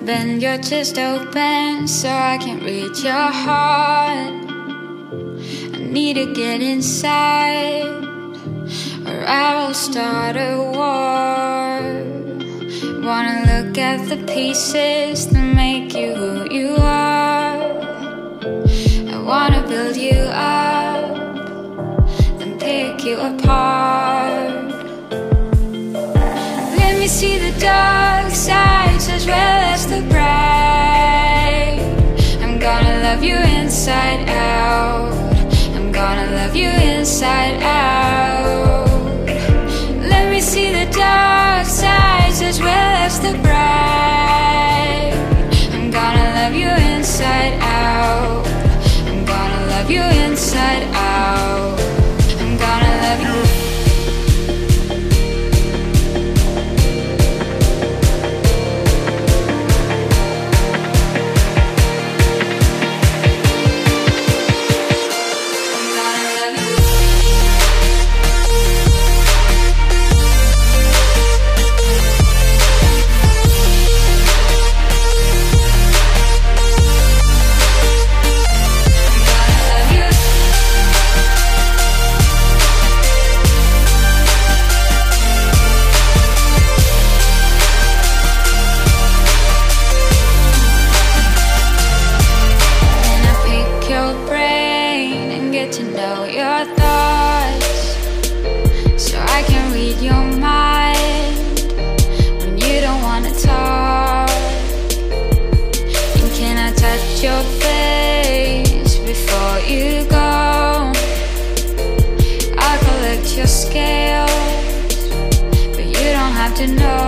Bend your chest open so I can reach your heart. I need to get inside, or I will start a war. Wanna look at the pieces that make you who you are. I wanna build you up, then pick you apart. Let me see the dark sides love you inside out. I'm gonna love you inside out. Let me see the dark sides as well as the bright. To know